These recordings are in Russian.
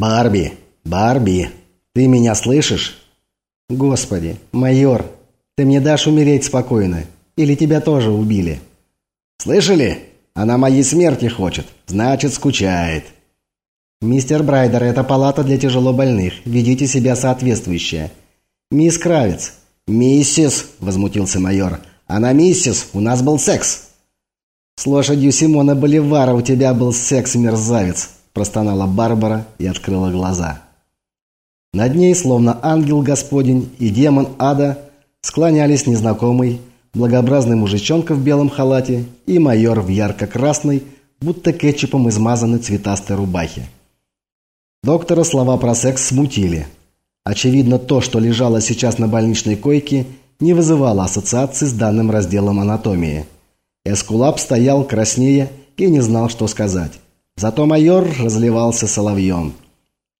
«Барби! Барби! Ты меня слышишь?» «Господи, майор, ты мне дашь умереть спокойно? Или тебя тоже убили?» «Слышали? Она моей смерти хочет. Значит, скучает». «Мистер Брайдер, это палата для тяжелобольных. Ведите себя соответствующе». «Мисс Кравец». «Миссис», — возмутился майор. «Она миссис. У нас был секс». «С лошадью Симона Боливара у тебя был секс, мерзавец», – простонала Барбара и открыла глаза. Над ней, словно ангел Господень и демон ада, склонялись незнакомый, благообразный мужичонка в белом халате и майор в ярко-красной, будто кетчупом измазанной цветастой рубахе. Доктора слова про секс смутили. Очевидно, то, что лежало сейчас на больничной койке, не вызывало ассоциации с данным разделом анатомии. Эскулап стоял краснее и не знал, что сказать. Зато майор разливался соловьем.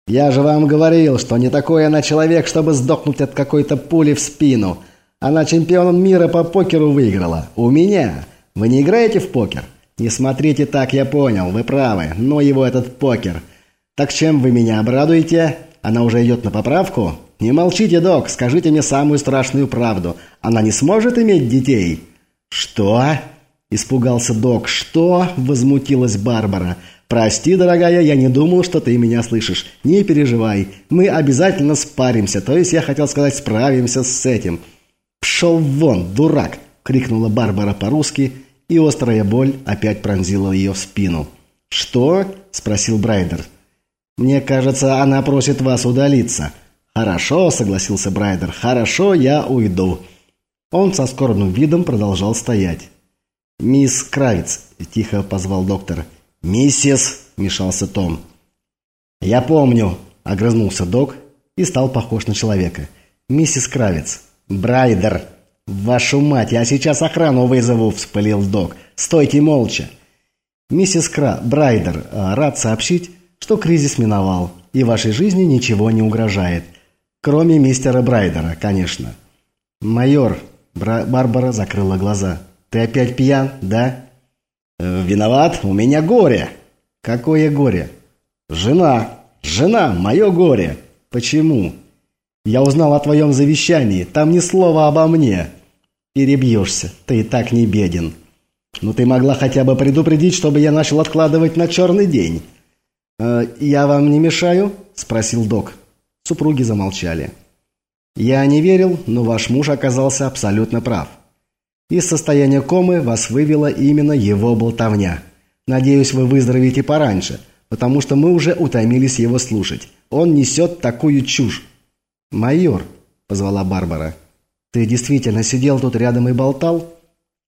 «Я же вам говорил, что не такой она человек, чтобы сдохнуть от какой-то пули в спину. Она чемпион мира по покеру выиграла. У меня. Вы не играете в покер? Не смотрите так, я понял, вы правы. Но его этот покер. Так чем вы меня обрадуете? Она уже идет на поправку? Не молчите, док, скажите мне самую страшную правду. Она не сможет иметь детей?» «Что?» – испугался док. «Что?» – возмутилась Барбара. «Прости, дорогая, я не думал, что ты меня слышишь. Не переживай, мы обязательно спаримся, то есть я хотел сказать справимся с этим». «Пшел вон, дурак!» – крикнула Барбара по-русски, и острая боль опять пронзила ее в спину. «Что?» – спросил Брайдер. «Мне кажется, она просит вас удалиться». «Хорошо», – согласился Брайдер, – «хорошо, я уйду». Он со скорбным видом продолжал стоять. «Мисс Кравец», – тихо позвал доктор, – «Миссис!» – вмешался Том. «Я помню!» – огрызнулся док и стал похож на человека. «Миссис Кравец!» «Брайдер!» «Вашу мать, я сейчас охрану вызову!» – вспылил док. «Стойте молча!» «Миссис Кра... Брайдер, а, рад сообщить, что кризис миновал, и вашей жизни ничего не угрожает. Кроме мистера Брайдера, конечно». «Майор!» – Бра... Барбара закрыла глаза. «Ты опять пьян, да?» Э, «Виноват, у меня горе». «Какое горе?» «Жена. Жена, мое горе». «Почему?» «Я узнал о твоем завещании. Там ни слова обо мне». «Перебьешься. Ты и так не беден». «Ну ты могла хотя бы предупредить, чтобы я начал откладывать на черный день». «Э, «Я вам не мешаю?» – спросил док. Супруги замолчали. «Я не верил, но ваш муж оказался абсолютно прав. Из состояния комы вас вывела именно его болтовня. Надеюсь, вы выздоровеете пораньше, потому что мы уже утомились его слушать. Он несет такую чушь. «Майор», — позвала Барбара, — «ты действительно сидел тут рядом и болтал?»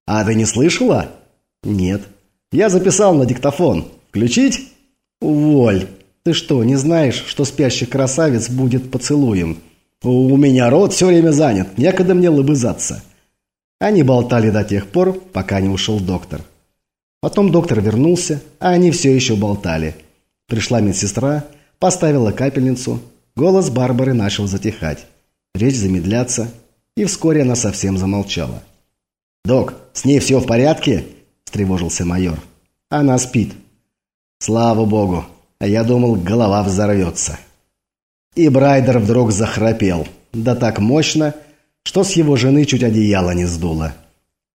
«А ты не слышала?» «Нет». «Я записал на диктофон. Включить?» «Уволь. Ты что, не знаешь, что спящий красавец будет поцелуем?» «У меня рот все время занят. Некогда мне лобызаться». Они болтали до тех пор, пока не ушел доктор. Потом доктор вернулся, а они все еще болтали. Пришла медсестра, поставила капельницу, голос Барбары начал затихать, речь замедляться, и вскоре она совсем замолчала. «Док, с ней все в порядке?» – встревожился майор. «Она спит». «Слава богу, а я думал, голова взорвется». И Брайдер вдруг захрапел, да так мощно, что с его жены чуть одеяло не сдуло.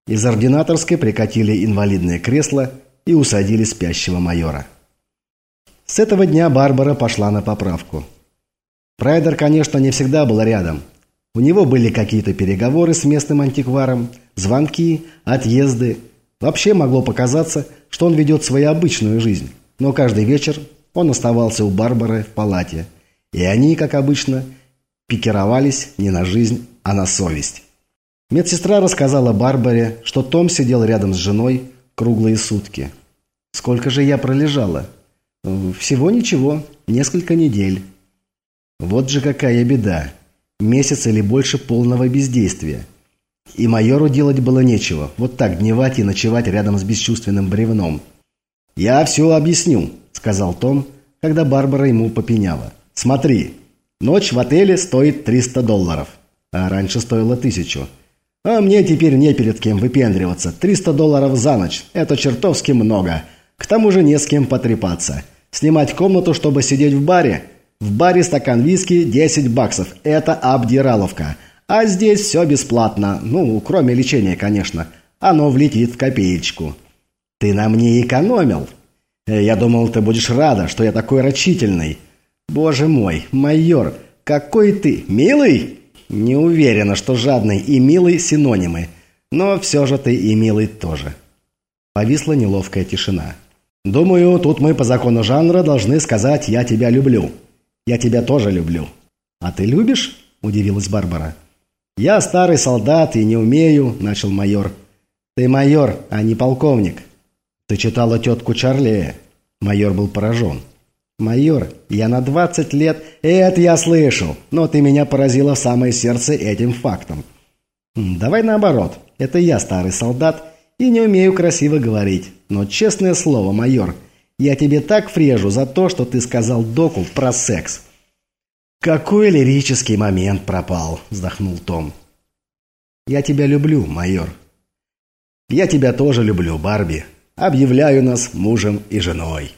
Из ординаторской прикатили инвалидное кресло и усадили спящего майора. С этого дня Барбара пошла на поправку. Прайдер, конечно, не всегда был рядом. У него были какие-то переговоры с местным антикваром, звонки, отъезды. Вообще могло показаться, что он ведет свою обычную жизнь. Но каждый вечер он оставался у Барбары в палате. И они, как обычно, пикировались не на жизнь, а на совесть. Медсестра рассказала Барбаре, что Том сидел рядом с женой круглые сутки. «Сколько же я пролежала?» «Всего ничего, несколько недель». Вот же какая беда. Месяц или больше полного бездействия. И майору делать было нечего, вот так дневать и ночевать рядом с бесчувственным бревном. «Я все объясню», — сказал Том, когда Барбара ему попеняла. «Смотри, ночь в отеле стоит 300 долларов а раньше стоило тысячу. А мне теперь не перед кем выпендриваться. 300 долларов за ночь – это чертовски много. К тому же не с кем потрепаться. Снимать комнату, чтобы сидеть в баре? В баре стакан виски 10 баксов. Это обдираловка. А здесь все бесплатно. Ну, кроме лечения, конечно. Оно влетит в копеечку. Ты на мне экономил. Э, я думал, ты будешь рада, что я такой рачительный. Боже мой, майор, какой ты милый! Не уверена, что жадный и милый синонимы. Но все же ты и милый тоже. Повисла неловкая тишина. Думаю, тут мы по закону жанра должны сказать «я тебя люблю». Я тебя тоже люблю. А ты любишь? Удивилась Барбара. Я старый солдат и не умею, начал майор. Ты майор, а не полковник. Ты читала тетку Чарли? Майор был поражен. «Майор, я на 20 лет...» «Это я слышу, но ты меня поразила в самое сердце этим фактом». «Давай наоборот. Это я старый солдат и не умею красиво говорить. Но честное слово, майор, я тебе так врежу за то, что ты сказал доку про секс». «Какой лирический момент пропал», – вздохнул Том. «Я тебя люблю, майор». «Я тебя тоже люблю, Барби. Объявляю нас мужем и женой».